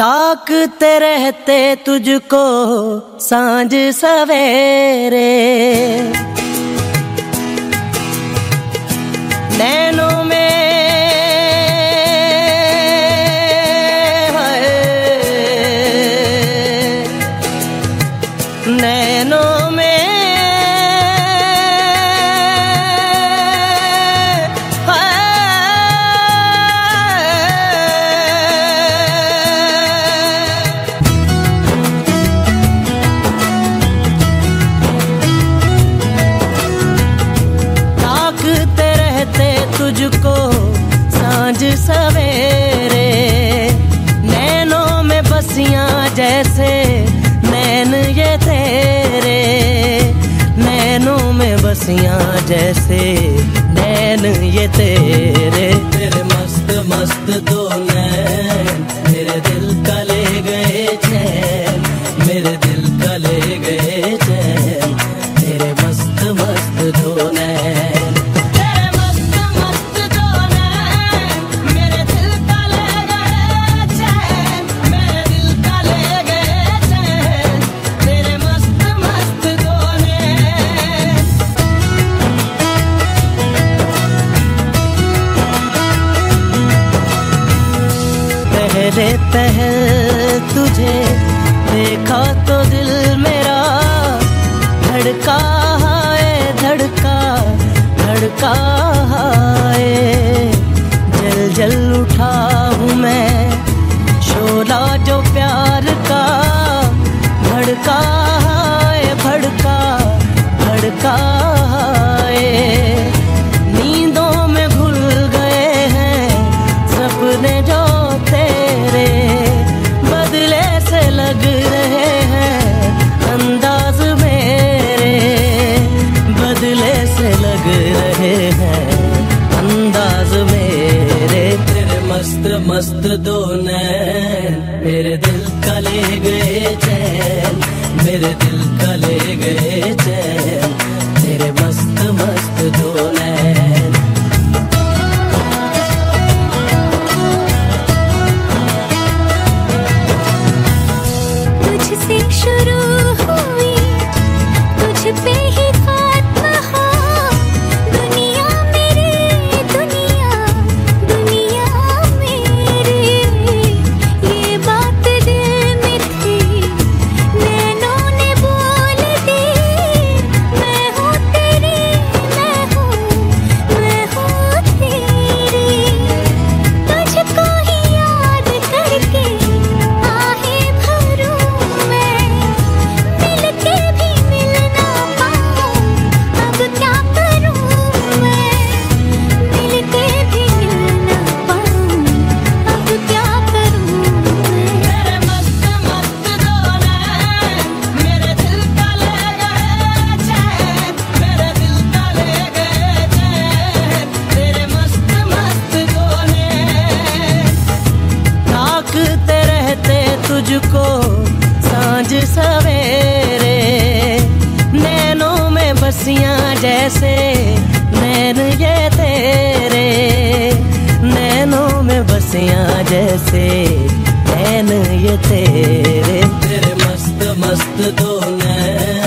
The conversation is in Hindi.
ताकते रहते तुझको साँझ सवेरे। सवेरे, नैनों में बसियाँ जैसे नैन ये तेरे, नैनों में बसियाँ जैसे नैन ये तेरे। तेरे मस्त मस्त दो नैन, मेरे दिल का ले गए चैन, मेरे दिल का ले गए चैन तेरे मस्त मस्त दो नैन। पहले तुझे। देखा तो दिल मेरा। धड़का है धड़का धड़का। मेरे दिल का ले गए चैन, मेरे दिल का ले गए चैन, तेरे मस्त मस्त दो नैन। तुझसे शुरू हुई, तुझ पे तुझको साँझ सवेरे, नैनों में बसियाँ जैसे नैन ये तेरे, नैनों में बसियाँ जैसे नैन ये तेरे। तेरे मस्त मस्त दो नैन